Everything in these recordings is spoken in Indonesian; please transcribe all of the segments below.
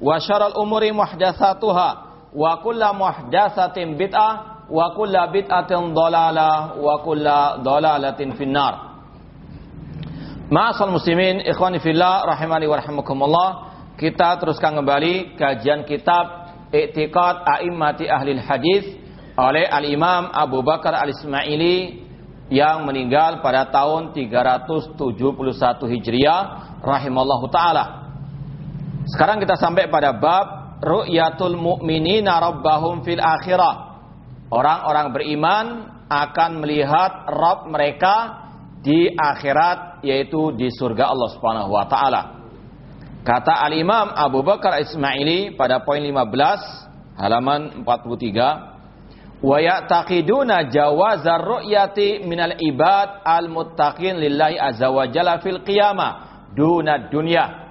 wa syaral umuri muhdatsatuha wa kullu muhdatsatin bid'ah wa kullu bid'atin dhalalah wa kullu dhalalatin finnar. Ma'asal muslimin, ikhwani fillah rahimani wa rahimakumullah. Kita teruskan kembali kajian kitab I'tiqad A'immati Ahli Hadis oleh Al-Imam Abu Bakar Al-Ismaili yang meninggal pada tahun 371 Hijriah rahimallahu taala. Sekarang kita sampai pada bab ru'yatul mu'minina rabbahum fil akhirah Orang-orang beriman akan melihat Rabb mereka di akhirat yaitu di surga Allah Subhanahu wa taala. Kata Al-Imam Abu Bakar Ismaili pada poin 15 halaman 43 wa ya'taqiduna jawazar ru'yati minal ibad al-muttaqin lillahi azza wa jalla fil qiyamah duna.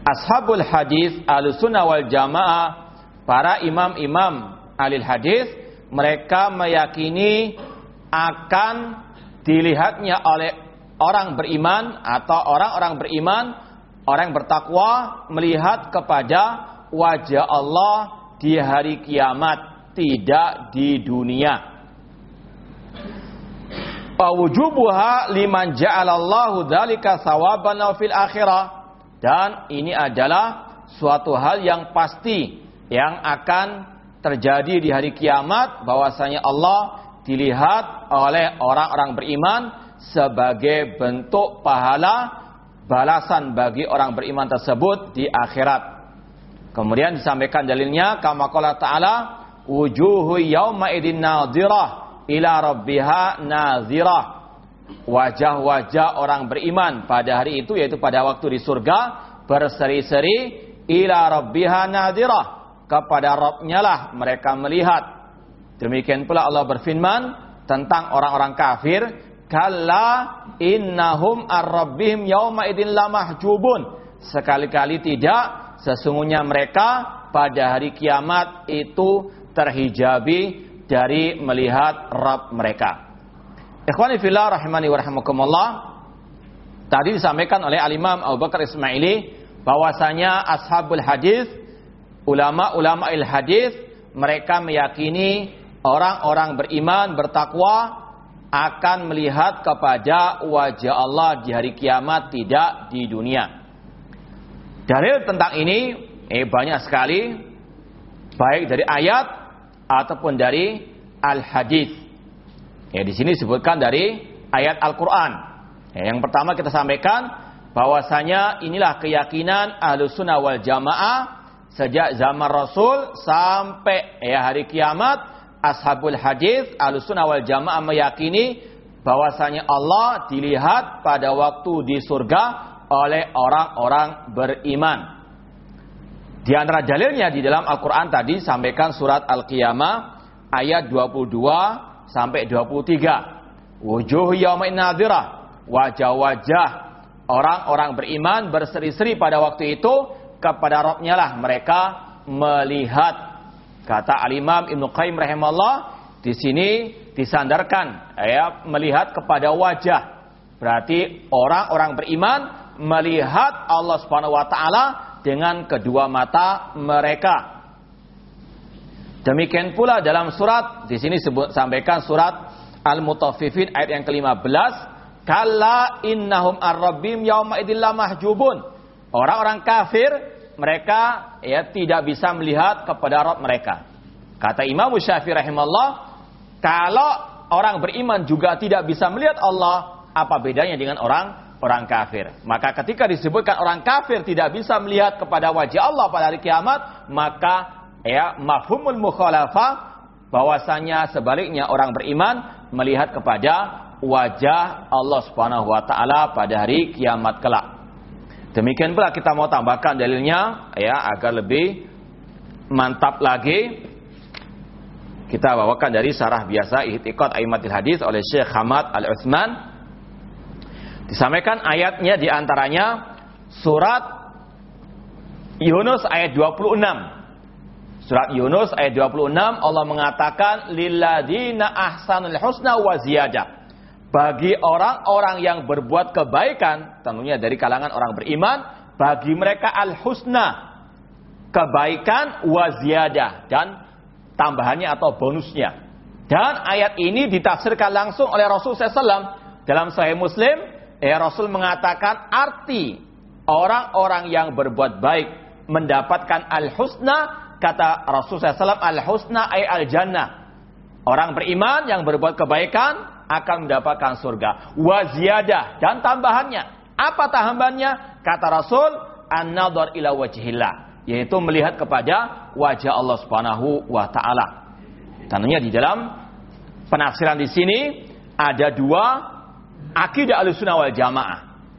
Ashabul hadis al-sunnah wal jamaah para imam-imam alil hadis mereka meyakini akan dilihatnya oleh orang beriman atau orang-orang beriman orang yang bertakwa melihat kepada wajah Allah di hari kiamat tidak di dunia. Pawujubuha liman ja'alallahu dzalika sawaban fil akhirah dan ini adalah suatu hal yang pasti yang akan terjadi di hari kiamat bahwasanya Allah dilihat oleh orang-orang beriman sebagai bentuk pahala balasan bagi orang beriman tersebut di akhirat. Kemudian disampaikan dalilnya kama qala ta'ala wujuhu yauma idin nadhirah ila rabbiha nadhirah. Wajah-wajah orang beriman pada hari itu yaitu pada waktu di surga berseri-seri ila rabbiha nadhirah kepada Rabbnya lah mereka melihat. Demikian pula Allah berfirman tentang orang-orang kafir, kalla innahum ar-rabbihim yauma idin lamahjubun. Sekali-kali tidak, sesungguhnya mereka pada hari kiamat itu terhijabi dari melihat Rabb mereka. Ikhwani fillah rahimani wa rahimakumullah. Tadi disampaikan oleh Al-Imam Abu Bakar Ismaili bahwasanya ashabul hadis ulama-ulama il hadis mereka meyakini orang-orang beriman bertakwa akan melihat kepada wajah Allah di hari kiamat tidak di dunia. Dalil tentang ini eh banyak sekali baik dari ayat ataupun dari al-hadis. Ya di sini disebutkan dari ayat Al-Qur'an. Ya, yang pertama kita sampaikan bahwasanya inilah keyakinan Ahlussunnah wal Jamaah sejak zaman Rasul sampai ya hari kiamat ashabul hadis alusunah wal jamaah meyakini bahwasanya Allah dilihat pada waktu di surga oleh orang-orang beriman. Di antara dalilnya di dalam Al-Qur'an tadi sampaikan surat Al-Qiyamah ayat 22 sampai 23. Wujuh yaumin nadhirah, wajah-wajah orang-orang beriman berseri-seri pada waktu itu kepada Robnya lah mereka melihat Kata Al-Imam Ibnu Qayyim rahimahullah, di sini disandarkan ya melihat kepada wajah. Berarti orang-orang beriman melihat Allah Subhanahu wa taala dengan kedua mata mereka. Demikian pula dalam surat di sini sebut sampaikan surat Al-Mutaffifin ayat yang ke-15, "Kalla innahum ar-rabbim yauma idillah mahjubun." Orang-orang kafir mereka ya tidak bisa melihat kepada Rabb mereka. Kata Imam Syafi'i rahimahullah, kalau orang beriman juga tidak bisa melihat Allah, apa bedanya dengan orang orang kafir? Maka ketika disebutkan orang kafir tidak bisa melihat kepada wajah Allah pada hari kiamat, maka ya mafhumul mukhalafah bahwasanya sebaliknya orang beriman melihat kepada wajah Allah Subhanahu wa taala pada hari kiamat kelak. Demikian pula kita mau tambahkan dalilnya ya agar lebih mantap lagi. Kita bawakan dari sarah biasa Ihtiqat Aimatil Hadis oleh Syekh Hamad Al-Utsman. Disampaikan ayatnya di antaranya surat Yunus ayat 26 Surat Yunus ayat 26 Allah mengatakan lilladina ahsanul husna wa ziyadah. Bagi orang-orang yang berbuat kebaikan, tentunya dari kalangan orang beriman, bagi mereka al-husna, kebaikan wa ziyadah dan tambahannya atau bonusnya. Dan ayat ini ditafsirkan langsung oleh Rasul SAW dalam Sahih Muslim. Eh, Rasul mengatakan arti orang-orang yang berbuat baik mendapatkan al-husna kata Rasulullah SAW, al-husna ay al-jannah. Orang beriman yang berbuat kebaikan akan mendapatkan surga. Waziyadah dan tambahannya. Apa tambahannya? Kata Rasul, an-nadhar ila wajhillah. Yaitu melihat kepada wajah Allah Subhanahu wa taala. Tentunya di dalam penafsiran di sini ada dua akidah Ahlussunnah wal Jamaah,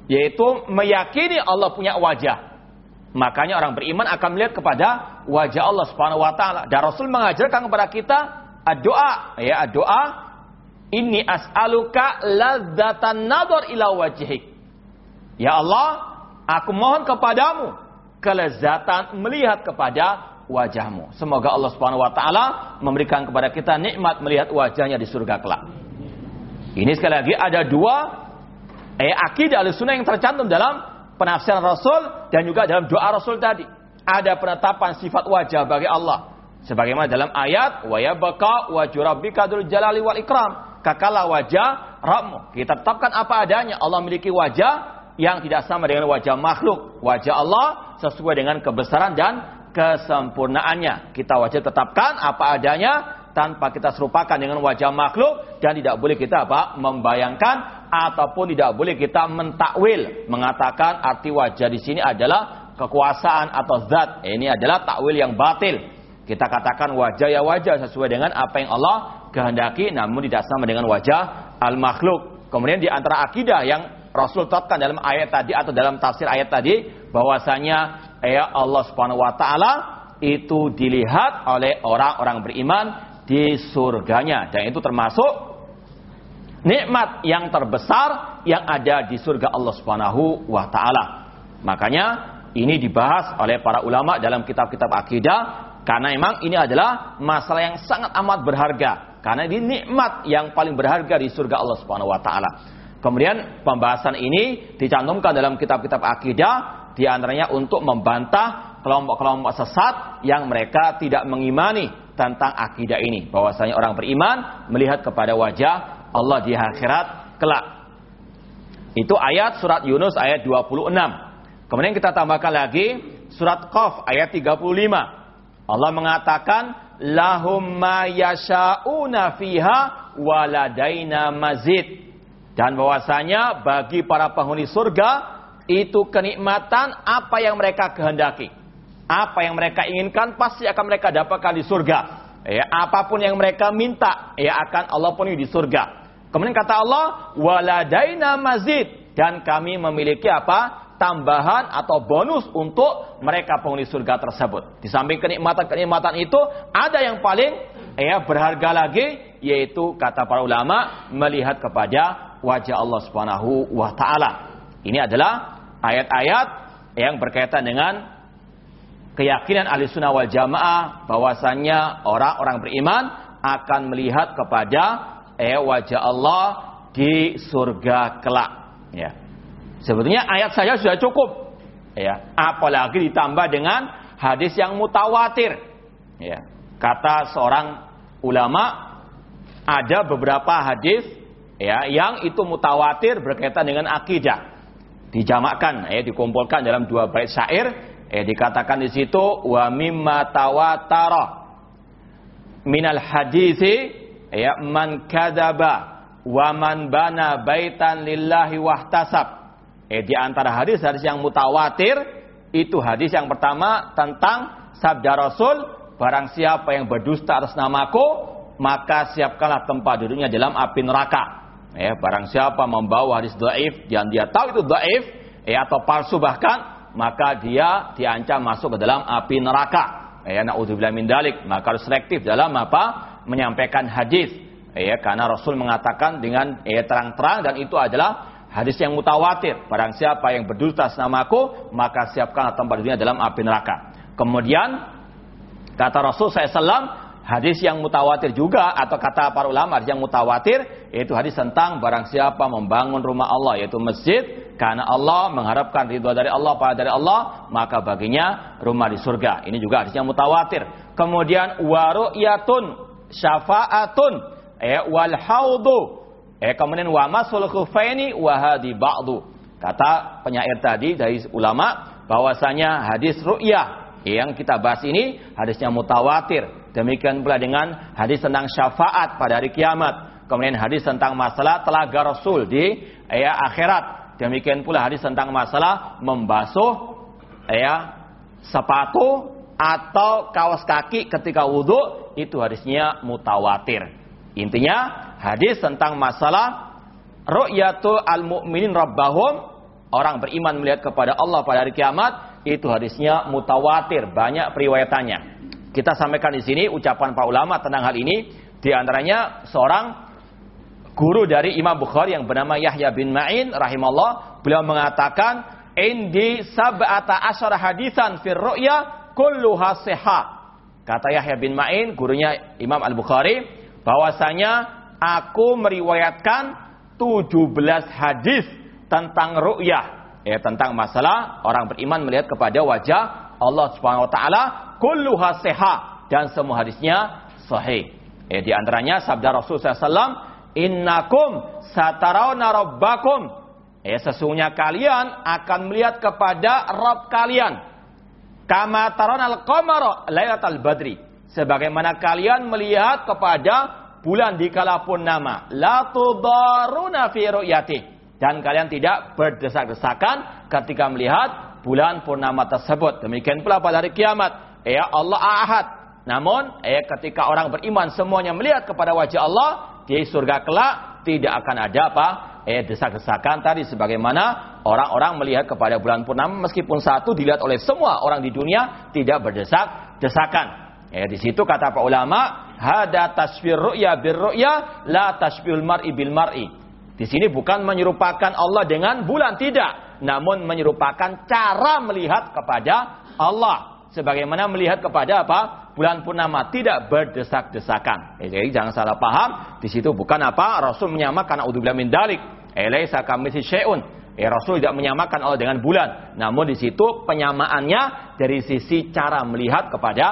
yaitu meyakini Allah punya wajah Makanya orang beriman akan melihat kepada wajah Allah Subhanahu wa taala. Dan Rasul mengajarkan kepada kita doa, ya doa ini as'aluka ladzatan nadhar ila wajhik. Ya Allah, aku mohon kepadamu kelezatan melihat kepada wajahmu. Semoga Allah Subhanahu wa taala memberikan kepada kita nikmat melihat wajahnya di surga kelak. Ini sekali lagi ada dua eh, akidah al-sunnah yang tercantum dalam penafsiran Rasul dan juga dalam doa Rasul tadi. Ada penetapan sifat wajah bagi Allah. Sebagaimana dalam ayat wa yabqa wajhu rabbika jalali wal ikram. Kakalah wajah Rabbmu. Kita tetapkan apa adanya. Allah memiliki wajah yang tidak sama dengan wajah makhluk. Wajah Allah sesuai dengan kebesaran dan kesempurnaannya. Kita wajah tetapkan apa adanya tanpa kita serupakan dengan wajah makhluk dan tidak boleh kita apa membayangkan ataupun tidak boleh kita mentakwil mengatakan arti wajah di sini adalah kekuasaan atau zat. Ini adalah takwil yang batil. Kita katakan wajah ya wajah sesuai dengan apa yang Allah kehendaki namun tidak sama dengan wajah al makhluk. Kemudian di antara akidah yang Rasul tetapkan dalam ayat tadi atau dalam tafsir ayat tadi bahwasanya ya Allah Subhanahu wa taala itu dilihat oleh orang-orang beriman di surganya dan itu termasuk nikmat yang terbesar yang ada di surga Allah Subhanahu wa taala. Makanya ini dibahas oleh para ulama dalam kitab-kitab akidah karena memang ini adalah masalah yang sangat amat berharga karena ini nikmat yang paling berharga di surga Allah Subhanahu wa taala. Kemudian pembahasan ini dicantumkan dalam kitab-kitab akidah di antaranya untuk membantah kelompok-kelompok sesat yang mereka tidak mengimani tentang akidah ini bahwasanya orang beriman melihat kepada wajah Allah di akhirat kelak. Itu ayat surat Yunus ayat 26. Kemudian kita tambahkan lagi surat Qaf ayat 35. Allah mengatakan lahum ma yasha'una fiha waladaina mazid. Dan bahwasanya bagi para penghuni surga itu kenikmatan apa yang mereka kehendaki. Apa yang mereka inginkan pasti akan mereka dapatkan di surga. Ya, apa pun yang mereka minta, ya akan Allah penuhi di surga. Kemudian kata Allah, waladaina mazid dan kami memiliki apa? Tambahan atau bonus untuk mereka penghuni surga tersebut. Di samping kenikmatan-kenikmatan itu, ada yang paling ya berharga lagi yaitu kata para ulama melihat kepada wajah Allah Subhanahu wa taala. Ini adalah ayat-ayat yang berkaitan dengan keyakinan ahli sunnah wal jamaah bahwasanya orang-orang beriman akan melihat kepada eh, wajah Allah di surga kelak. Ya. Sebetulnya ayat saja sudah cukup. Ya. Apalagi ditambah dengan hadis yang mutawatir. Ya. Kata seorang ulama ada beberapa hadis ya yang itu mutawatir berkaitan dengan akidah dijamakkan ya dikumpulkan dalam dua bait syair ya dikatakan di situ wa mimma tawatara minal hadisi ya man kadzaba wa man bana baitan lillahi wahtasab eh di antara hadis-hadis yang mutawatir itu hadis yang pertama tentang sabda Rasul barang siapa yang berdusta atas namaku maka siapkanlah tempat duduknya dalam api neraka. Ya, barang siapa membawa hadis dhaif dan dia tahu itu dhaif ya atau palsu bahkan maka dia diancam masuk ke dalam api neraka. Ya, naudzubillah min dalik. Maka harus selektif dalam apa? menyampaikan hadis. Ya, karena Rasul mengatakan dengan ya, terang-terang dan itu adalah hadis yang mutawatir. Barang siapa yang berdusta namaku, maka siapkanlah tempat duduknya dalam api neraka. Kemudian kata Rasul SAW, Hadis yang mutawatir juga atau kata para ulama yang mutawatir yaitu hadis tentang barang siapa membangun rumah Allah yaitu masjid karena Allah mengharapkan ridha dari Allah pada dari Allah maka baginya rumah di surga. Ini juga hadis yang mutawatir. Kemudian waru'yatun syafa'atun eh wal haudu eh kemudian wa masul khufaini wa hadi ba'du. Kata penyair tadi dari ulama bahwasanya hadis ru'yah yang kita bahas ini hadisnya mutawatir Demikian pula dengan hadis tentang syafaat pada hari kiamat. Kemudian hadis tentang masalah telaga Rasul di ya, akhirat. Demikian pula hadis tentang masalah membasuh ya, sepatu atau kaos kaki ketika wudhu itu hadisnya mutawatir. Intinya hadis tentang masalah ru'yatu al-mu'minin rabbahum orang beriman melihat kepada Allah pada hari kiamat itu hadisnya mutawatir banyak periwayatannya kita sampaikan di sini ucapan para ulama tentang hal ini. Di antaranya seorang guru dari Imam Bukhari yang bernama Yahya bin Ma'in rahimahullah. Beliau mengatakan, Indi sab'ata asyara hadisan fir ru'ya kulluha seha. Kata Yahya bin Ma'in, gurunya Imam Al-Bukhari, bahwasanya aku meriwayatkan 17 hadis tentang ru'yah. Ya, tentang masalah orang beriman melihat kepada wajah Allah Subhanahu wa taala kulluha seha dan semua hadisnya sahih. Eh, di antaranya sabda Rasul SAW, Innakum satarawna rabbakum. Eh, sesungguhnya kalian akan melihat kepada Rabb kalian. Kama tarawna al-qamara laylatal badri. Sebagaimana kalian melihat kepada bulan di kala purnama. La fi ru'yati. Dan kalian tidak berdesak-desakan ketika melihat bulan purnama tersebut. Demikian pula pada hari kiamat ya Allah ahad. Namun ya ketika orang beriman semuanya melihat kepada wajah Allah di surga kelak tidak akan ada apa? Eh desak-desakan tadi sebagaimana orang-orang melihat kepada bulan purnama meskipun satu dilihat oleh semua orang di dunia tidak berdesak-desakan. Ya di situ kata para ulama, hada tasfir ru'ya bir ru'ya la tasbihul mar'i bil mar'i. Di sini bukan menyerupakan Allah dengan bulan tidak, namun menyerupakan cara melihat kepada Allah sebagaimana melihat kepada apa bulan purnama tidak berdesak-desakan. Eh, jadi jangan salah paham, di situ bukan apa Rasul menyamakan naudzubillah min dalik. Elaisa kamitsli syai'un. Eh, Rasul tidak menyamakan Allah dengan bulan. Namun di situ penyamaannya dari sisi cara melihat kepada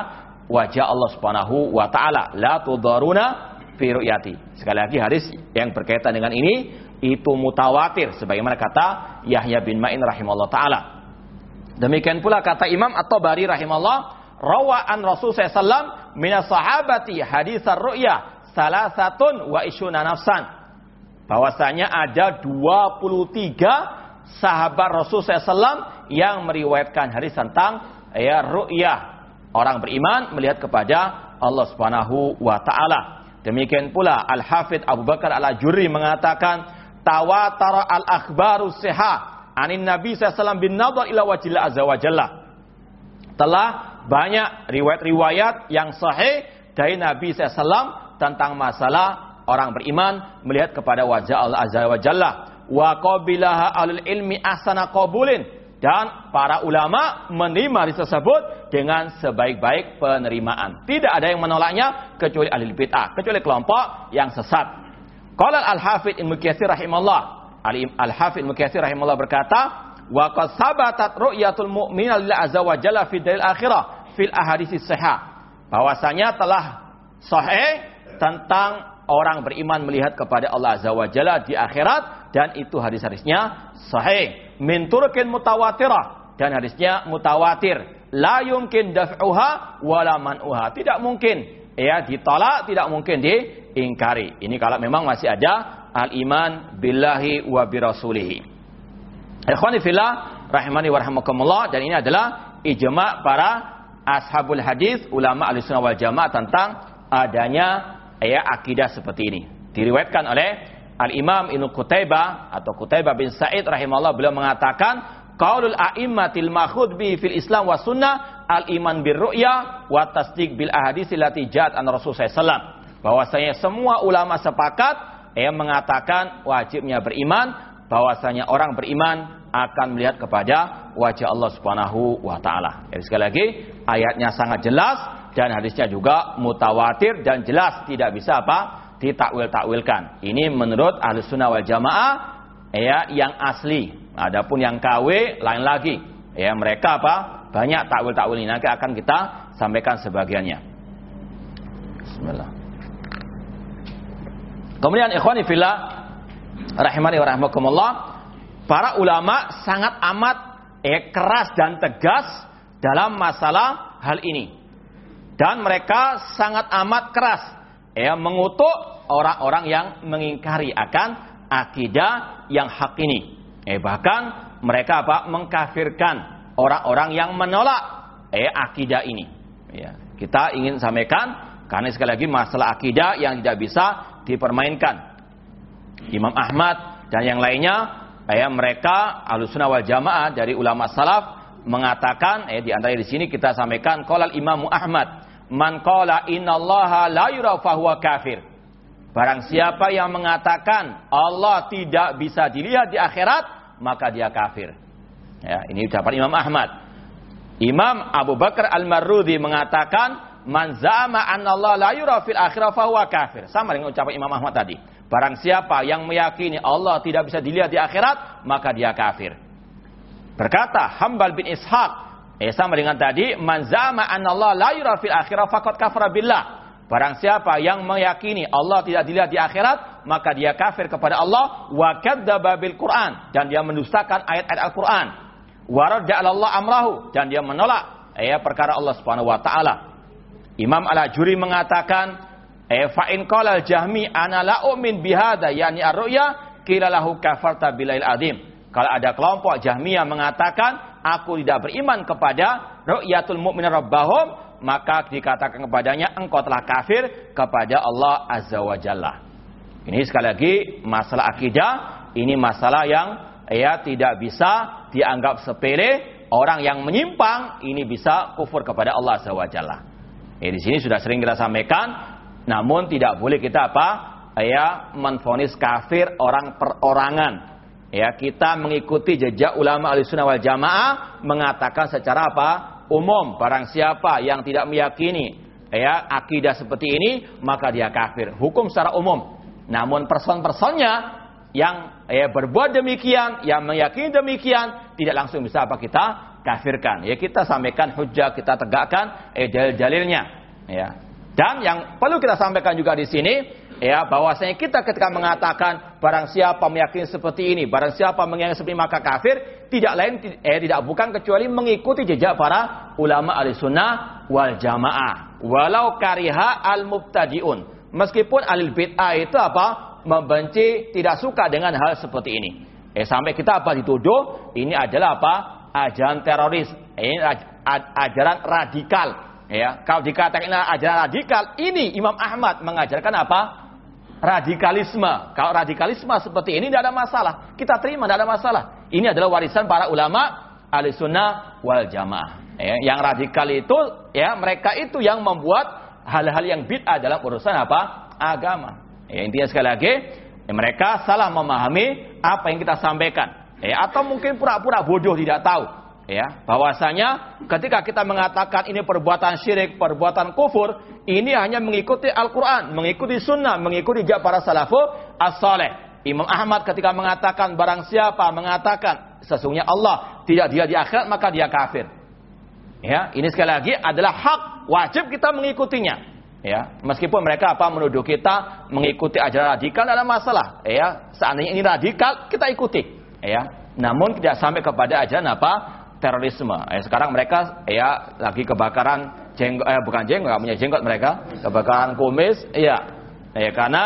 wajah Allah Subhanahu wa taala. La tudaruna fi ru'yati. Sekali lagi hadis yang berkaitan dengan ini itu mutawatir sebagaimana kata Yahya bin Ma'in rahimahullah taala. Demikian pula kata Imam At-Tabari rahimahullah, rawaan Rasul SAW minas sahabati hadisar ru'ya salah satun wa isyuna nafsan. Bahwasanya ada 23 sahabat Rasul SAW yang meriwayatkan hadis tentang ya ru'ya. Orang beriman melihat kepada Allah Subhanahu wa taala. Demikian pula Al-Hafidh Abu Bakar Al-Ajurri mengatakan tawatara al-akhbaru sihah anin Nabi SAW bin nadar ila wajillah azza wa jalla. Telah banyak riwayat-riwayat yang sahih dari Nabi SAW tentang masalah orang beriman melihat kepada wajah Allah azza wa jalla. Wa qabilaha alul ilmi ahsana qabulin. Dan para ulama menerima hadis tersebut dengan sebaik-baik penerimaan. Tidak ada yang menolaknya kecuali ahli bid'ah, kecuali kelompok yang sesat. Qala Al-Hafidz Ibnu Katsir rahimahullah, Al-Hafidz Ibnu Katsir rahimahullah berkata, "Wa qad sabatat ru'yatul mu'mina lillahi azza wa jalla fi dalil akhirah fil ahadits sahih." Bahwasanya telah sahih tentang orang beriman melihat kepada Allah azza wa jalla di akhirat dan itu hadis-hadisnya sahih min turkin mutawatirah. Dan hadisnya mutawatir. La yumkin daf'uha wala man'uha. Tidak mungkin. Ya ditolak tidak mungkin diingkari. Ini kalau memang masih ada al iman billahi wa birasulihi. Ikhwani fillah rahimani warahmatullah dan ini adalah ijma para ashabul hadis ulama al-sunnah wal jamaah tentang adanya ya akidah seperti ini. Diriwayatkan oleh Al-Imam Ibnu Qutaibah atau Qutaibah bin Sa'id rahimahullah beliau mengatakan qaulul a'immatil makhud bi fil Islam wa sunnah al-iman bir ru'ya wa tasdiq bil ahadits allati ja'at an Rasul sallallahu bahwasanya semua ulama sepakat yang mengatakan wajibnya beriman bahwasanya orang beriman akan melihat kepada wajah Allah Subhanahu wa taala. Jadi sekali lagi ayatnya sangat jelas dan hadisnya juga mutawatir dan jelas tidak bisa apa ditakwil-takwilkan. Ini menurut ahli sunnah wal jamaah ya yang asli. Adapun yang KW lain lagi. Ya mereka apa? Banyak takwil-takwil ini nanti akan kita sampaikan sebagiannya. Bismillah. Kemudian ikhwani fillah rahimani wa rahmakumullah, para ulama sangat amat eh, keras dan tegas dalam masalah hal ini. Dan mereka sangat amat keras ya mengutuk orang-orang yang mengingkari akan akidah yang hak ini. Eh bahkan mereka apa? mengkafirkan orang-orang yang menolak eh akidah ini. Ya, kita ingin sampaikan karena sekali lagi masalah akidah yang tidak bisa dipermainkan. Imam Ahmad dan yang lainnya eh mereka Ahlussunnah wal Jamaah dari ulama salaf mengatakan eh di antara di sini kita sampaikan qala Imam Ahmad Man qala innallaha la yura fahuwa kafir. Barang siapa yang mengatakan Allah tidak bisa dilihat di akhirat, maka dia kafir. Ya, ini ucapan Imam Ahmad. Imam Abu Bakar Al-Marrudi mengatakan, "Man zama Allah la yura fil akhirah fahuwa kafir." Sama dengan ucapan Imam Ahmad tadi. Barang siapa yang meyakini Allah tidak bisa dilihat di akhirat, maka dia kafir. Berkata Hambal bin Ishaq Eh sama dengan tadi, man zama Allah la yura fil akhirah faqad kafara billah. Barang siapa yang meyakini Allah tidak dilihat di akhirat, maka dia kafir kepada Allah wa kadzdzaba bil Quran dan dia mendustakan ayat-ayat Al-Qur'an. Wa Allah amrahu dan dia menolak ya perkara Allah Subhanahu wa taala. Imam Al-Ajuri mengatakan, eh fa in qala al-Jahmi ana la umin bihada yani ar-ru'ya qila lahu kafarta bilail adim. Kalau ada kelompok Jahmiyah mengatakan aku tidak beriman kepada ru'yatul mu'min rabbahum, maka dikatakan kepadanya engkau telah kafir kepada Allah Azza wa Jalla. Ini sekali lagi masalah akidah, ini masalah yang ya tidak bisa dianggap sepele. Orang yang menyimpang ini bisa kufur kepada Allah Azza wa Jalla. Ya, di sini sudah sering kita sampaikan, namun tidak boleh kita apa? Ya, menfonis kafir orang perorangan Ya, kita mengikuti jejak ulama Ahlussunnah wal Jamaah mengatakan secara apa? Umum, barang siapa yang tidak meyakini ya akidah seperti ini, maka dia kafir. Hukum secara umum. Namun person-personnya yang ya, berbuat demikian, yang meyakini demikian, tidak langsung bisa apa kita kafirkan. Ya kita sampaikan hujah, kita tegakkan eh dalil-dalilnya. Ya. Dan yang perlu kita sampaikan juga di sini, ya bahwasanya kita ketika mengatakan barang siapa meyakini seperti ini, barang siapa meyakini seperti ini maka kafir, tidak lain eh tidak bukan kecuali mengikuti jejak para ulama al-sunnah wal jamaah. Walau kariha al-mubtadiun. Meskipun alil bid'ah itu apa? Membenci, tidak suka dengan hal seperti ini. Eh sampai kita apa dituduh? Ini adalah apa? Ajaran teroris. Ini ajaran radikal. Ya, kalau dikatakan ajaran radikal, ini Imam Ahmad mengajarkan apa? Radikalisme. Kalau radikalisme seperti ini tidak ada masalah. Kita terima tidak ada masalah. Ini adalah warisan para ulama ahli sunnah wal jamaah. Ya, yang radikal itu ya mereka itu yang membuat hal-hal yang bid'ah dalam urusan apa? Agama. Ya, intinya sekali lagi ya, mereka salah memahami apa yang kita sampaikan. Ya, atau mungkin pura-pura bodoh tidak tahu. Ya, bahwasanya ketika kita mengatakan ini perbuatan syirik, perbuatan kufur, ini hanya mengikuti Al-Quran, mengikuti sunnah, mengikuti jak para salafus as-saleh. Imam Ahmad ketika mengatakan barang siapa mengatakan sesungguhnya Allah tidak dia di akhirat maka dia kafir. Ya, ini sekali lagi adalah hak wajib kita mengikutinya. Ya, meskipun mereka apa menuduh kita mengikuti ajaran radikal dalam masalah, ya, seandainya ini radikal kita ikuti, ya. Namun tidak sampai kepada ajaran apa? Terorisme. Ya, sekarang mereka ya lagi kebakaran jenggot eh bukan jenggot, punya jenggot mereka, kebakaran kumis, ya. Ya karena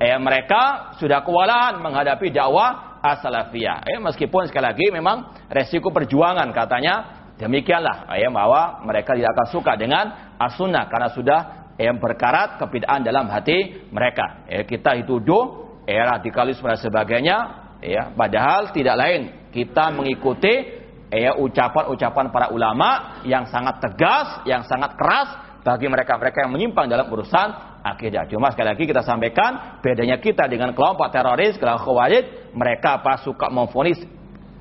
ya mereka sudah kewalahan menghadapi dakwah as-salafiyah. Ya, meskipun sekali lagi memang resiko perjuangan katanya demikianlah ya bahwa mereka tidak akan suka dengan as-sunnah karena sudah yang berkarat kebidaan dalam hati mereka. Ya, kita dituduh ya, radikalis dan sebagainya, ya, padahal tidak lain kita mengikuti ya ucapan-ucapan para ulama yang sangat tegas, yang sangat keras bagi mereka-mereka yang menyimpang dalam urusan akidah. Cuma sekali lagi kita sampaikan bedanya kita dengan kelompok teroris, kelompok khawarij, mereka apa suka memfonis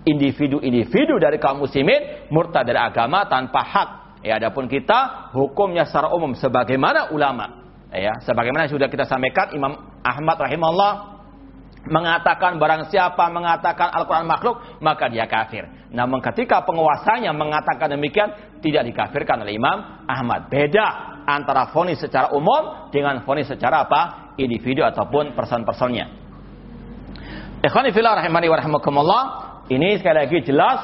individu-individu dari kaum muslimin murtad dari agama tanpa hak Ya, adapun kita hukumnya secara umum sebagaimana ulama. Ya, sebagaimana sudah kita sampaikan Imam Ahmad rahimahullah mengatakan barang siapa mengatakan Al-Quran makhluk maka dia kafir. Namun ketika penguasanya mengatakan demikian tidak dikafirkan oleh Imam Ahmad. Beda antara fonis secara umum dengan fonis secara apa? individu ataupun person-personnya. Ikhwani fillah rahimani wa rahimakumullah. Ini sekali lagi jelas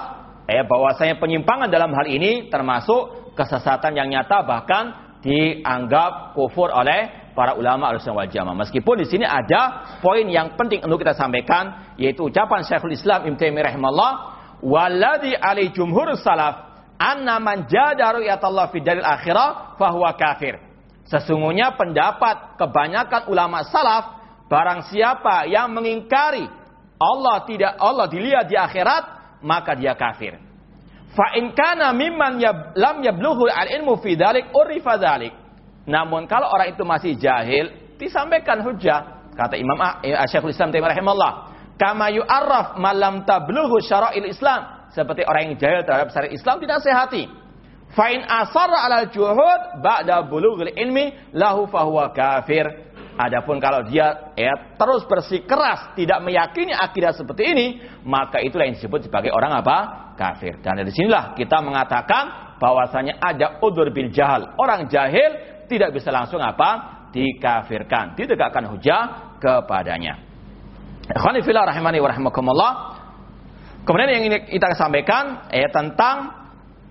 eh bahwasanya penyimpangan dalam hal ini termasuk kesesatan yang nyata bahkan dianggap kufur oleh para ulama al-sunnah wal jamaah. Meskipun di sini ada poin yang penting untuk kita sampaikan yaitu ucapan Syekhul Islam Ibnu Taimiyah rahimahullah waladhi ali jumhur salaf anna man jada ru'yatallah fi dalil akhirah fahuwa kafir. Sesungguhnya pendapat kebanyakan ulama salaf barang siapa yang mengingkari Allah tidak Allah dilihat di akhirat maka dia kafir. Fa in kana mimman lam yablughu al-ilmu fi dzalik urifa dzalik. Namun kalau orang itu masih jahil, disampaikan hujah. Kata Imam eh, Syekhul Islam Taimiyah rahimahullah, kama yu'arraf ma lam tablughu syara'il Islam. Seperti orang yang jahil terhadap syariat Islam tidak sehati. Fa in asarra 'ala juhud ba'da bulughil ilmi lahu fahuwa kafir. Adapun kalau dia ya, terus bersikeras tidak meyakini akidah seperti ini, maka itulah yang disebut sebagai orang apa? kafir. Dan dari sinilah kita mengatakan bahwasanya ada udur bil jahal. Orang jahil tidak bisa langsung apa? dikafirkan, ditegakkan hujah kepadanya. Ikhwanifillah rahimani wa rahimakumullah. Kemudian yang ini kita sampaikan ya tentang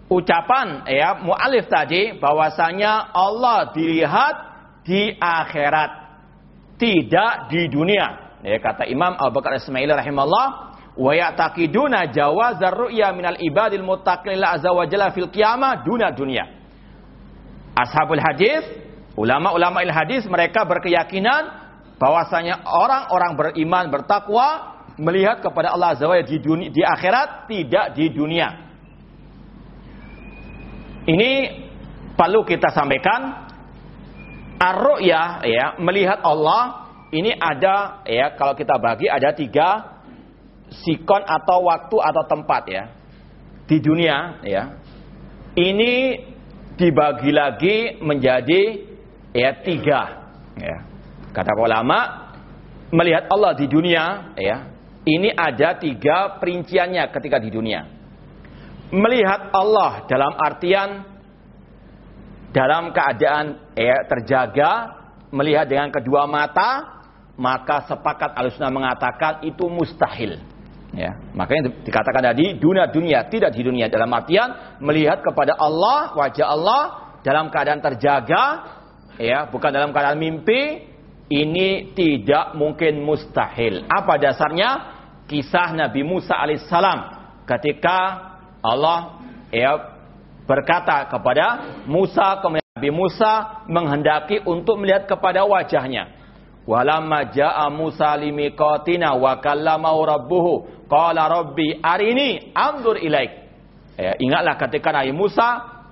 ucapan ya mualif tadi bahwasanya Allah dilihat di akhirat tidak di dunia. Ya kata Imam Abu Bakar Ismail rahimahullah wa ya'taqiduna jawazar ru'ya minal ibadil muttaqin azza wa jalla fil qiyamah duna dunia. Ashabul hadis, ulama-ulama il hadis mereka berkeyakinan bahwasanya orang-orang beriman bertakwa melihat kepada Allah azza di dunia di akhirat tidak di dunia. Ini perlu kita sampaikan ar-ru'ya ya, melihat Allah ini ada ya kalau kita bagi ada tiga sikon atau waktu atau tempat ya di dunia ya ini dibagi lagi menjadi ya tiga. Ya. Kata ulama melihat Allah di dunia ya ini ada tiga perinciannya ketika di dunia. Melihat Allah dalam artian dalam keadaan ya terjaga melihat dengan kedua mata maka sepakat alusna mengatakan itu mustahil Ya, makanya dikatakan tadi dunia dunia tidak di dunia dalam artian melihat kepada Allah wajah Allah dalam keadaan terjaga, ya bukan dalam keadaan mimpi. Ini tidak mungkin mustahil. Apa dasarnya? Kisah Nabi Musa alaihissalam ketika Allah ya berkata kepada Musa kemudian Nabi Musa menghendaki untuk melihat kepada wajahnya. Walamma ja'a Musa limiqatina wa kallamahu rabbuhu qala rabbi arini anzur ilaik. Ya, ingatlah ketika Nabi Musa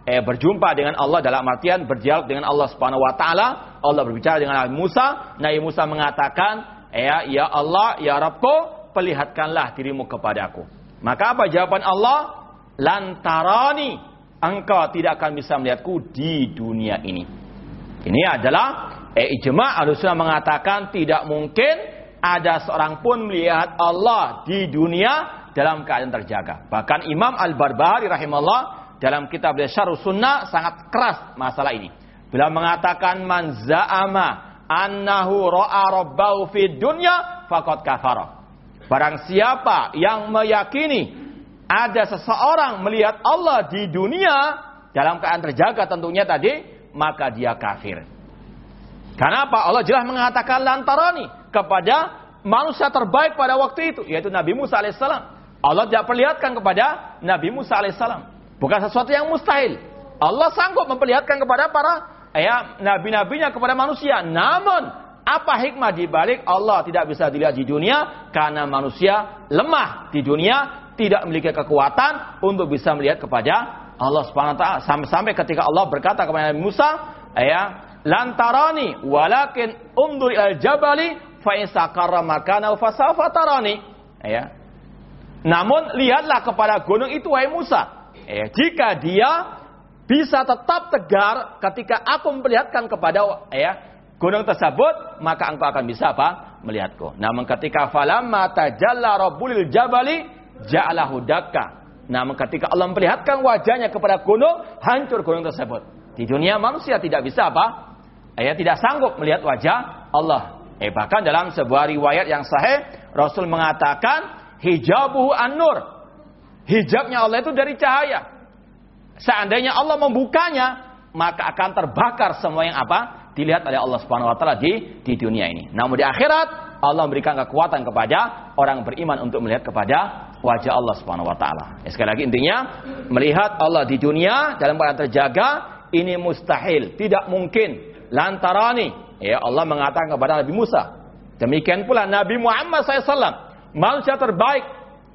eh, berjumpa dengan Allah dalam artian berdialog dengan Allah Subhanahu wa taala, Allah berbicara dengan Nabi Musa, Nabi Musa mengatakan, "Ya, ya Allah, ya Rabbku, perlihatkanlah dirimu kepadaku." Maka apa jawaban Allah? Lantarani, engkau tidak akan bisa melihatku di dunia ini. Ini adalah eh, ijma' Ahlussunnah mengatakan tidak mungkin ada seorang pun melihat Allah di dunia dalam keadaan terjaga. Bahkan Imam Al-Barbahari rahimahullah dalam kitab Syarh Sunnah sangat keras masalah ini. Beliau mengatakan man za'ama annahu ra'a rabbahu fid dunya faqad kafara. Barang siapa yang meyakini ada seseorang melihat Allah di dunia dalam keadaan terjaga tentunya tadi, maka dia kafir. Kenapa? Allah jelas mengatakan lantarani kepada manusia terbaik pada waktu itu, yaitu Nabi Musa alaihissalam. Allah tidak perlihatkan kepada Nabi Musa alaihissalam. Bukan sesuatu yang mustahil. Allah sanggup memperlihatkan kepada para ya nabi-nabinya kepada manusia. Namun apa hikmah di balik Allah tidak bisa dilihat di dunia karena manusia lemah di dunia tidak memiliki kekuatan untuk bisa melihat kepada Allah Subhanahu wa taala sampai-sampai ketika Allah berkata kepada Nabi Musa ya lantarani walakin undur al jabali fa in sakarra makana fa tarani. Ya. Namun lihatlah kepada gunung itu wahai Musa. Ya jika dia bisa tetap tegar ketika aku memperlihatkan kepada ya gunung tersebut maka engkau akan bisa apa? Melihatku. Namun ketika falamma tajalla rabbul jabali ja'alahu dakka. Namun ketika Allah memperlihatkan wajahnya kepada gunung hancur gunung tersebut. Di dunia manusia tidak bisa apa ya tidak sanggup melihat wajah Allah eh bahkan dalam sebuah riwayat yang sahih Rasul mengatakan hijabuhu an-nur hijabnya Allah itu dari cahaya Seandainya Allah membukanya, maka akan terbakar semua yang apa? Dilihat oleh Allah Subhanahu wa taala di di dunia ini. Namun di akhirat Allah memberikan kekuatan kepada orang beriman untuk melihat kepada wajah Allah Subhanahu wa taala. Ya, sekali lagi intinya melihat Allah di dunia dalam keadaan terjaga ini mustahil, tidak mungkin. Lantarani, ya Allah mengatakan kepada Nabi Musa. Demikian pula Nabi Muhammad SAW, manusia terbaik,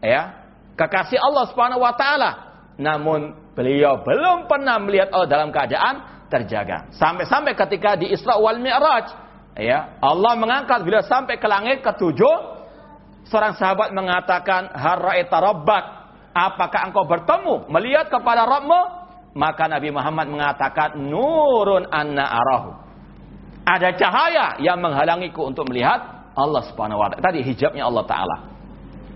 ya kekasih Allah Subhanahu wa taala. Namun Beliau belum pernah melihat Allah dalam keadaan terjaga. Sampai-sampai ketika di Isra wal Mi'raj, ya, Allah mengangkat beliau sampai ke langit ketujuh. Seorang sahabat mengatakan, "Harra'ita rabbak?" Apakah engkau bertemu melihat kepada Rabbmu? Maka Nabi Muhammad mengatakan, "Nurun anna arahu." Ada cahaya yang menghalangiku untuk melihat Allah Subhanahu wa taala. Tadi hijabnya Allah taala.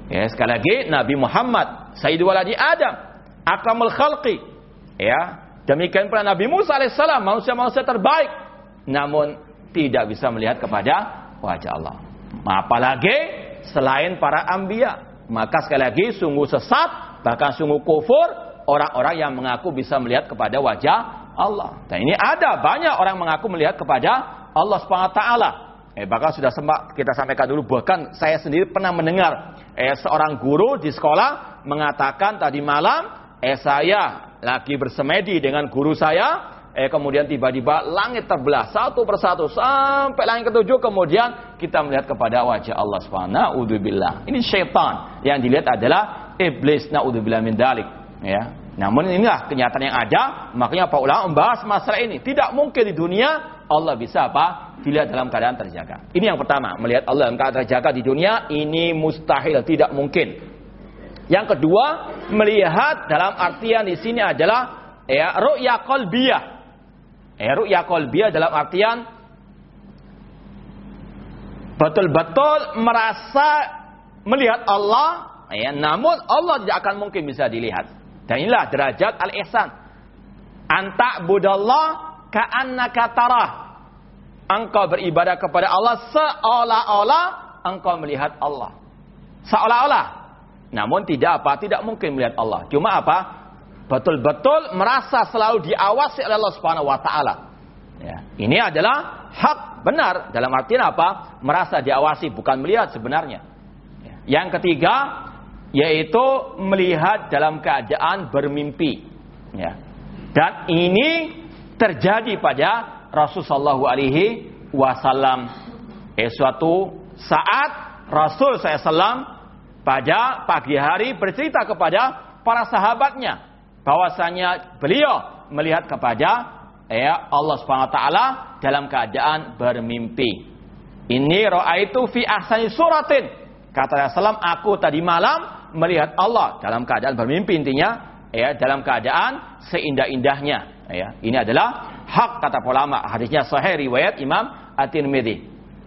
Ya, sekali lagi Nabi Muhammad, Sayyidul Waladi Adam, akramul khalqi. Ya, demikian pula Nabi Musa alaihissalam, manusia-manusia terbaik. Namun tidak bisa melihat kepada wajah Allah. Apalagi selain para ambia. Maka sekali lagi sungguh sesat, bahkan sungguh kufur orang-orang yang mengaku bisa melihat kepada wajah Allah. Dan ini ada banyak orang mengaku melihat kepada Allah taala. Eh, bahkan sudah sempat kita sampaikan dulu bahkan saya sendiri pernah mendengar eh, seorang guru di sekolah mengatakan tadi malam eh saya lagi bersemedi dengan guru saya, eh kemudian tiba-tiba langit terbelah satu persatu sampai langit ketujuh. Kemudian kita melihat kepada wajah Allah wa Ini syaitan. Yang dilihat adalah iblis. Naudzubillah min dalik. Ya. Namun inilah kenyataan yang ada, makanya Pak ulama membahas masalah ini. Tidak mungkin di dunia Allah bisa apa? Dilihat dalam keadaan terjaga. Ini yang pertama, melihat Allah dalam keadaan terjaga di dunia ini mustahil, tidak mungkin. Yang kedua, melihat dalam artian di sini adalah ya ru'ya qalbiyah. Ya, ru'ya qalbiyah dalam artian betul-betul merasa melihat Allah, ya, namun Allah tidak akan mungkin bisa dilihat. Dan inilah derajat al-ihsan. Anta budallah ka'annaka tarah. Engkau beribadah kepada Allah seolah-olah engkau melihat Allah. Seolah-olah namun tidak apa, tidak mungkin melihat Allah. Cuma apa? Betul-betul merasa selalu diawasi oleh Allah Subhanahu wa taala. Ya. Ini adalah hak benar dalam artian apa? Merasa diawasi bukan melihat sebenarnya. Ya. Yang ketiga yaitu melihat dalam keadaan bermimpi. Ya. Dan ini terjadi pada Rasulullah alaihi wasallam. Eh, suatu saat Rasul SAW pada pagi hari bercerita kepada para sahabatnya bahwasanya beliau melihat kepada ya Allah Subhanahu wa taala dalam keadaan bermimpi. Ini itu fi ahsani suratin. Kata Rasulullah, aku tadi malam melihat Allah dalam keadaan bermimpi intinya ya dalam keadaan seindah-indahnya ya. Ini adalah hak kata ulama. Hadisnya sahih riwayat Imam At-Tirmidzi.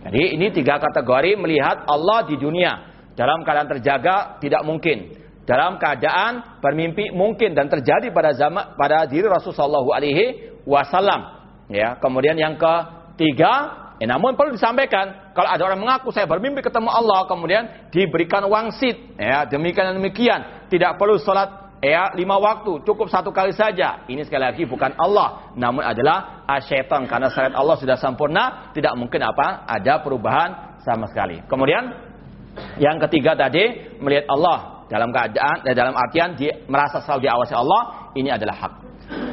Jadi ini tiga kategori melihat Allah di dunia. Dalam keadaan terjaga tidak mungkin. Dalam keadaan bermimpi mungkin dan terjadi pada zaman pada diri Rasulullah alaihi wasallam. Ya, kemudian yang ketiga, ya, namun perlu disampaikan kalau ada orang mengaku saya bermimpi ketemu Allah kemudian diberikan wangsit, ya demikian dan demikian, tidak perlu sholat ya lima waktu, cukup satu kali saja. Ini sekali lagi bukan Allah, namun adalah asyaiton karena syariat Allah sudah sempurna, tidak mungkin apa ada perubahan sama sekali. Kemudian yang ketiga tadi melihat Allah dalam keadaan eh, dalam artian di, merasa selalu diawasi Allah, ini adalah hak.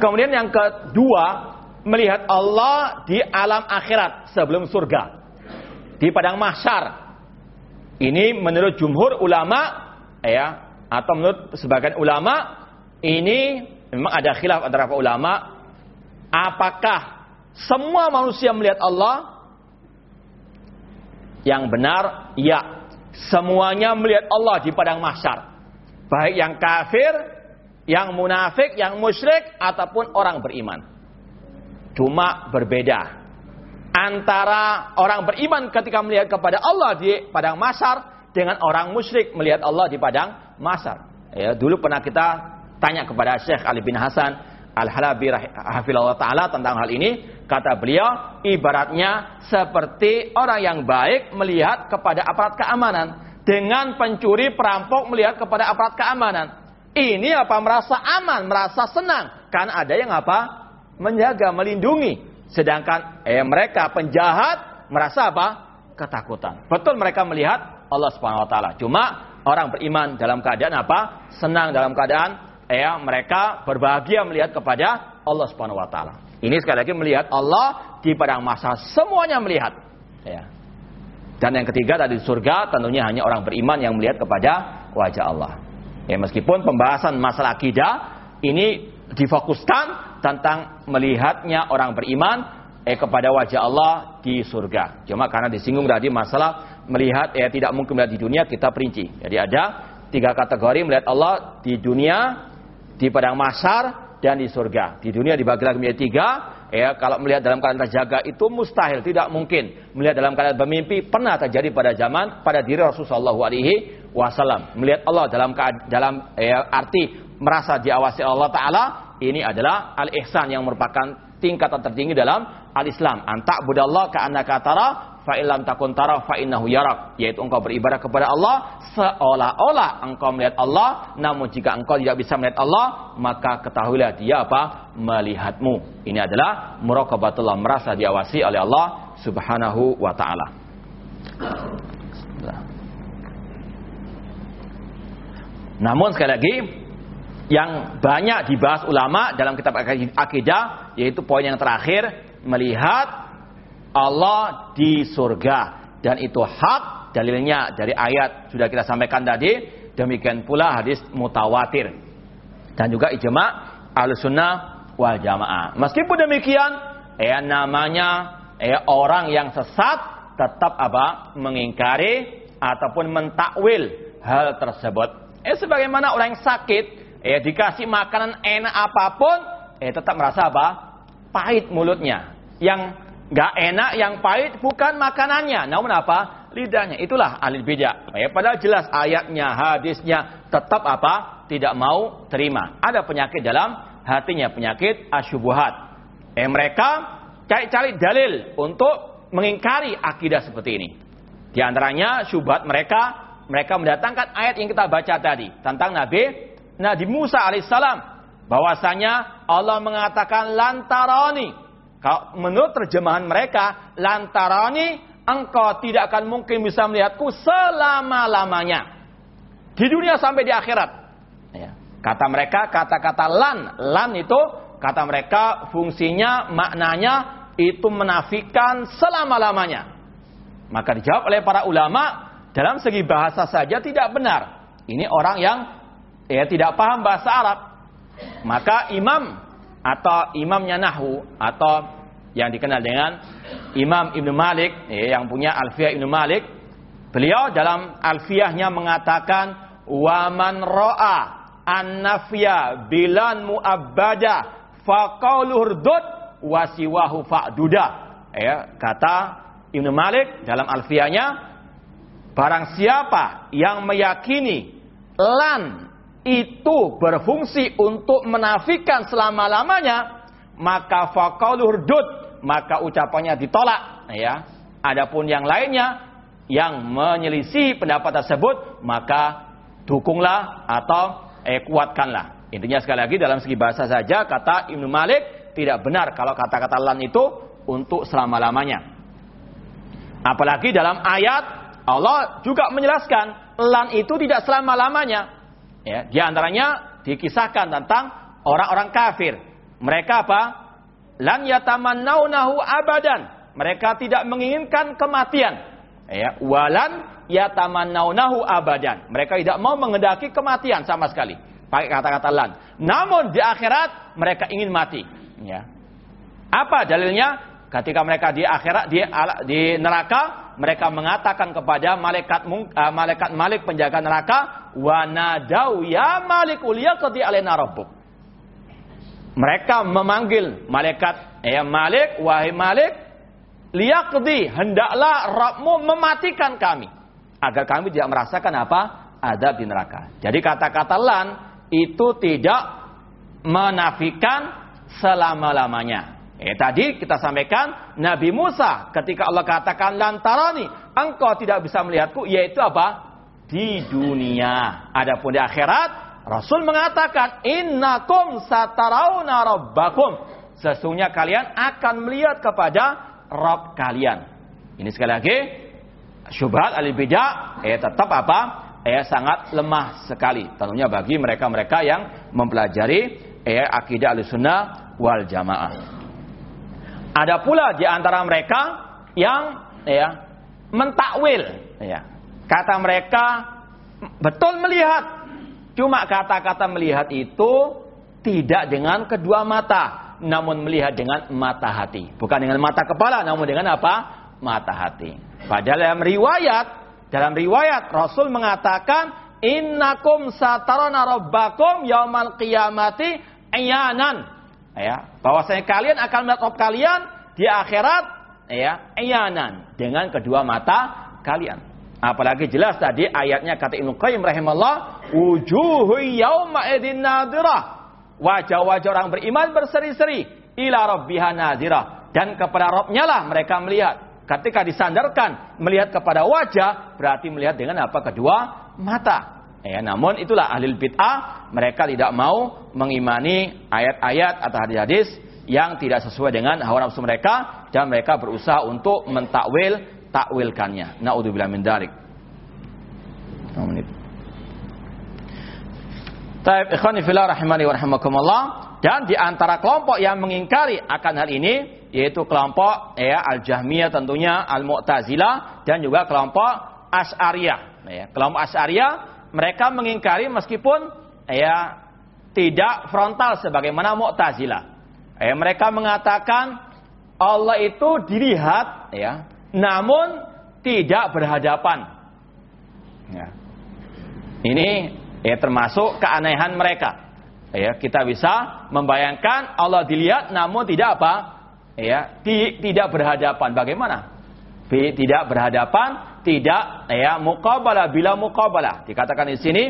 Kemudian yang kedua melihat Allah di alam akhirat sebelum surga. Di padang mahsyar. Ini menurut jumhur ulama ya atau menurut sebagian ulama ini memang ada khilaf antara para ulama. Apakah semua manusia melihat Allah? Yang benar ya. Semuanya melihat Allah di padang mahsyar. Baik yang kafir yang munafik yang musyrik ataupun orang beriman. Cuma berbeda. Antara orang beriman ketika melihat kepada Allah di padang masar dengan orang musyrik melihat Allah di padang masar. Ya, dulu pernah kita tanya kepada Syekh Ali bin Hasan Al-Halabi hafizallahu taala tentang hal ini, kata beliau ibaratnya seperti orang yang baik melihat kepada aparat keamanan dengan pencuri perampok melihat kepada aparat keamanan. Ini apa merasa aman, merasa senang karena ada yang apa? menjaga, melindungi. Sedangkan eh, mereka penjahat merasa apa? Ketakutan. Betul mereka melihat Allah Subhanahu wa taala. Cuma orang beriman dalam keadaan apa? Senang dalam keadaan eh, mereka berbahagia melihat kepada Allah Subhanahu wa taala. Ini sekali lagi melihat Allah di padang masa semuanya melihat. Ya. Dan yang ketiga tadi surga tentunya hanya orang beriman yang melihat kepada wajah Allah. Ya meskipun pembahasan masalah akidah ini difokuskan tentang melihatnya orang beriman eh kepada wajah Allah di surga. Cuma karena disinggung tadi masalah melihat ya tidak mungkin melihat di dunia kita perinci. Jadi ada tiga kategori melihat Allah di dunia, di padang masar dan di surga. Di dunia dibagi lagi menjadi tiga. Ya, kalau melihat dalam keadaan terjaga itu mustahil, tidak mungkin. Melihat dalam keadaan bermimpi pernah terjadi pada zaman pada diri Rasulullah alaihi wasallam. Melihat Allah dalam dalam ya, arti merasa diawasi Allah taala ini adalah al-ihsan yang merupakan tingkatan tertinggi dalam al-Islam. Antak budallah ka annaka tara fa illam takun tara fa innahu yarak. Yaitu engkau beribadah kepada Allah seolah-olah engkau melihat Allah, namun jika engkau tidak bisa melihat Allah, maka ketahuilah dia apa? melihatmu. Ini adalah muraqabatullah, merasa diawasi oleh Allah Subhanahu wa taala. Namun sekali lagi yang banyak dibahas ulama dalam kitab akidah yaitu poin yang terakhir melihat Allah di surga. Dan itu hak dalilnya dari ayat sudah kita sampaikan tadi. Demikian pula hadis mutawatir. Dan juga ijma al-sunnah wal jamaah. Meskipun demikian ya namanya ya orang yang sesat tetap apa? Mengingkari ataupun mentakwil hal tersebut. Eh sebagaimana orang yang sakit ya dikasih makanan enak apa pun, eh tetap merasa apa? Pahit mulutnya. Yang nggak enak, yang pahit bukan makanannya, namun apa? Lidahnya. Itulah alil bijak. Ya, padahal jelas ayatnya, hadisnya tetap apa? Tidak mau terima. Ada penyakit dalam hatinya, penyakit asyubuhat. Eh mereka cari-cari dalil untuk mengingkari akidah seperti ini. Di antaranya syubhat mereka, mereka mendatangkan ayat yang kita baca tadi tentang Nabi Nabi Musa alaihissalam bahwasanya Allah mengatakan lantarani. Kalau menurut terjemahan mereka, lantarani engkau tidak akan mungkin bisa melihatku selama-lamanya. Di dunia sampai di akhirat. Ya. Kata mereka, kata-kata lan. Lan itu, kata mereka fungsinya, maknanya itu menafikan selama-lamanya. Maka dijawab oleh para ulama, dalam segi bahasa saja tidak benar. Ini orang yang ya tidak paham bahasa Arab, maka imam atau imamnya Nahu atau yang dikenal dengan Imam Ibnu Malik ya, yang punya Alfiyah Ibnu Malik, beliau dalam Alfiyahnya mengatakan wa man ra'a an-nafya bilan muabbada faqauluhu urdud wa siwahu fa'duda. Ya, kata Ibnu Malik dalam alfianya barang siapa yang meyakini lan itu berfungsi untuk menafikan selama-lamanya maka faqauluhu urdud maka ucapannya ditolak ya. Adapun yang lainnya yang menyelisih pendapat tersebut maka dukunglah atau eh, kuatkanlah. Intinya sekali lagi dalam segi bahasa saja kata Ibnu Malik tidak benar kalau kata-kata lan itu untuk selama-lamanya. Apalagi dalam ayat Allah juga menjelaskan lan itu tidak selama-lamanya ya di antaranya dikisahkan tentang orang-orang kafir mereka apa lan yatamannaunahu abadan mereka tidak menginginkan kematian. Ya, walan yatamannaunahu abadan. Mereka tidak mau mengendaki kematian sama sekali. Pakai kata-kata lan. Namun di akhirat mereka ingin mati. Ya. Apa dalilnya? Ketika mereka di akhirat di, di neraka, mereka mengatakan kepada malaikat uh, malaikat Malik penjaga neraka, "Wa nadau ya Malik uliyaqdi alaina rabbuk." Mereka memanggil malaikat, "Ya Malik, wahai Malik, liyaqdi hendaklah Rabbmu mematikan kami agar kami tidak merasakan apa adab di neraka. Jadi kata-kata lan itu tidak menafikan selama-lamanya. Eh tadi kita sampaikan Nabi Musa ketika Allah katakan lantarani engkau tidak bisa melihatku yaitu apa? Di dunia. Adapun di akhirat Rasul mengatakan innakum satarauna rabbakum. Sesungguhnya kalian akan melihat kepada Rob kalian. Ini sekali lagi syubhat al bidah eh tetap apa? Eh sangat lemah sekali. Tentunya bagi mereka-mereka yang mempelajari eh akidah al-sunnah wal jamaah. Ada pula di antara mereka yang ya mentakwil ya. Kata mereka betul melihat. Cuma kata-kata melihat itu tidak dengan kedua mata namun melihat dengan mata hati. Bukan dengan mata kepala, namun dengan apa? Mata hati. Padahal dalam riwayat, dalam riwayat Rasul mengatakan, Innakum satarana rabbakum yaumal qiyamati ayanan. Ya, bahwasanya kalian akan melihat Rabb kalian di akhirat ya, ayanan dengan kedua mata kalian. Apalagi jelas tadi ayatnya kata Ibnu Qayyim rahimahullah, wujuhu yauma nadirah wajah-wajah orang beriman berseri-seri ila rabbiha nazirah dan kepada Rabbnya lah mereka melihat. Ketika disandarkan melihat kepada wajah berarti melihat dengan apa? Kedua mata ya namun itulah ahli bid'ah mereka tidak mau mengimani ayat-ayat atau hadis-hadis yang tidak sesuai dengan hawa nafsu mereka dan mereka berusaha untuk mentakwil takwilkannya. Naudzubillah min dzalik Taib ikhwani fillah rahimani wa rahimakumullah. Dan di antara kelompok yang mengingkari akan hal ini yaitu kelompok ya Al-Jahmiyah tentunya Al-Mu'tazilah dan juga kelompok Asy'ariyah. Ya, kelompok Asy'ariyah mereka mengingkari meskipun ya tidak frontal sebagaimana Mu'tazilah. Ya, mereka mengatakan Allah itu dilihat ya, namun tidak berhadapan. Ya. Ini Ya termasuk keanehan mereka. Ya, kita bisa membayangkan Allah dilihat namun tidak apa? Ya, tidak berhadapan. Bagaimana? Tidak berhadapan, tidak ya muqabalah bila muqabalah. Dikatakan di sini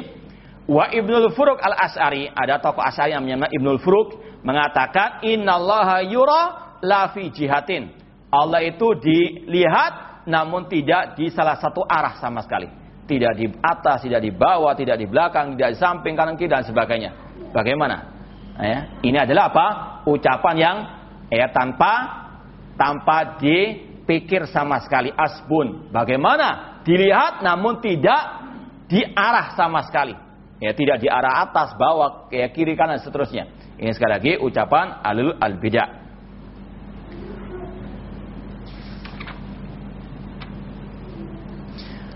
wa Ibnul Furuq Al-As'ari, ada tokoh As'ari yang namanya Ibnul Furuq mengatakan innallaha yura la fi jihatin. Allah itu dilihat namun tidak di salah satu arah sama sekali tidak di atas, tidak di bawah, tidak di belakang, tidak di samping, kanan kiri dan sebagainya. Bagaimana? Ya, ini adalah apa? Ucapan yang ya tanpa tanpa dipikir sama sekali asbun. Bagaimana? Dilihat namun tidak diarah sama sekali. Ya, tidak di arah atas, bawah, ya, kiri, kanan, seterusnya. Ini sekali lagi ucapan alul al-bidah.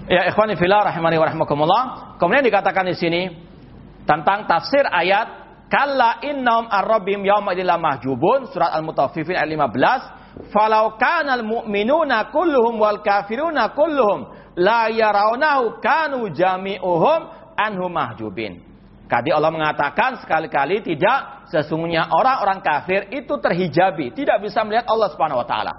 Ya ikhwani fillah rahimani wa rahmakumullah. Kemudian dikatakan di sini tentang tafsir ayat kalla innahum yawma idil mahjubun surat al-mutaffifin ayat 15 falau kanal mu'minuna kulluhum wal kafiruna kulluhum la yarawnahu kanu jami'uhum anhu mahjubin. Kadi Allah mengatakan sekali-kali tidak sesungguhnya orang-orang kafir itu terhijabi, tidak bisa melihat Allah Subhanahu wa taala.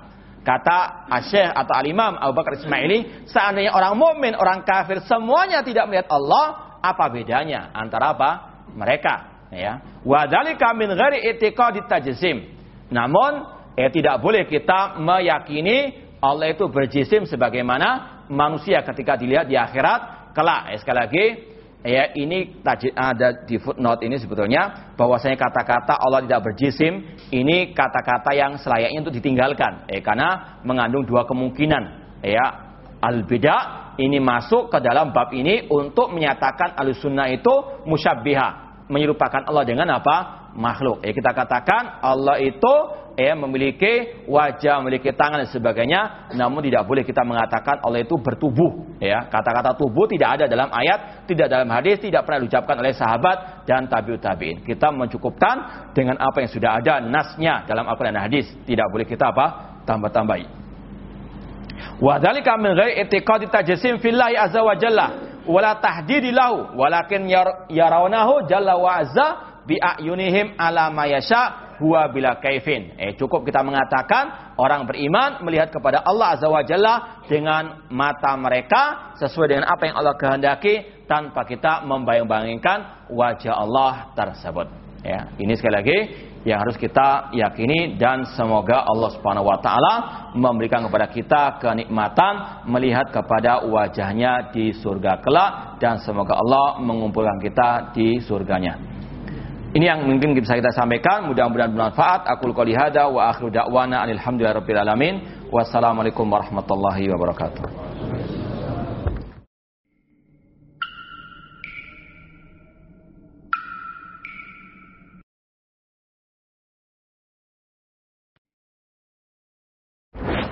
Kata Asyikh atau Al-Imam Abu Bakar Ismaili, seandainya orang mukmin, orang kafir semuanya tidak melihat Allah, apa bedanya antara apa? Mereka, ya. Wa dzalika min ghairi i'tiqadi tajsim. Namun, eh tidak boleh kita meyakini Allah itu berjisim sebagaimana manusia ketika dilihat di akhirat kelak. Eh, sekali lagi, ya ini ada di footnote ini sebetulnya bahwasanya kata-kata Allah tidak berjisim ini kata-kata yang selayaknya untuk ditinggalkan. Eh, karena mengandung dua kemungkinan. Ya al beda ini masuk ke dalam bab ini untuk menyatakan al sunnah itu musyabbiha menyerupakan Allah dengan apa makhluk eh, kita katakan Allah itu ya memiliki wajah, memiliki tangan dan sebagainya, namun tidak boleh kita mengatakan Allah itu bertubuh, ya. Kata-kata tubuh tidak ada dalam ayat, tidak dalam hadis, tidak pernah diucapkan oleh sahabat dan tabiut tabiin. Kita mencukupkan dengan apa yang sudah ada nasnya dalam Al-Qur'an dan hadis. Tidak boleh kita apa? tambah-tambahi. Wa dzalika min ghairi i'tiqadi tajsim fillahi azza wala tahdidi lahu walakin yarawnahu jalla wa azza bi ayunihim ala ma yasha huwa bila kaifin. Eh cukup kita mengatakan orang beriman melihat kepada Allah Azza wa Jalla dengan mata mereka sesuai dengan apa yang Allah kehendaki tanpa kita membayang-bayangkan wajah Allah tersebut. Ya, ini sekali lagi yang harus kita yakini dan semoga Allah Subhanahu wa taala memberikan kepada kita kenikmatan melihat kepada wajahnya di surga kelak dan semoga Allah mengumpulkan kita di surganya. Ini yang mungkin bisa kita sampaikan. Mudah-mudahan bermanfaat. Aku qouli hada wa akhiru da'wana alhamdulillahirabbil alamin. Wassalamualaikum warahmatullahi wabarakatuh.